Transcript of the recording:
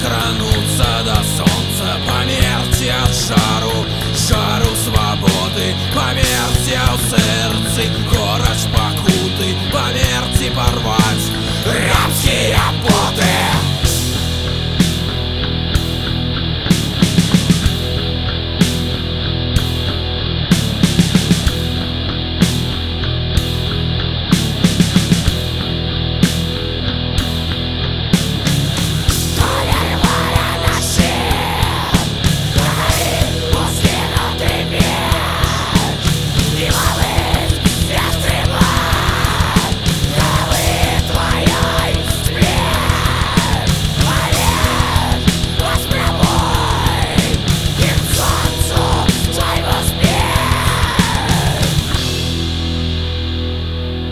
Закрануться до солнца Померти от жару Жару свободы Померти от сердца.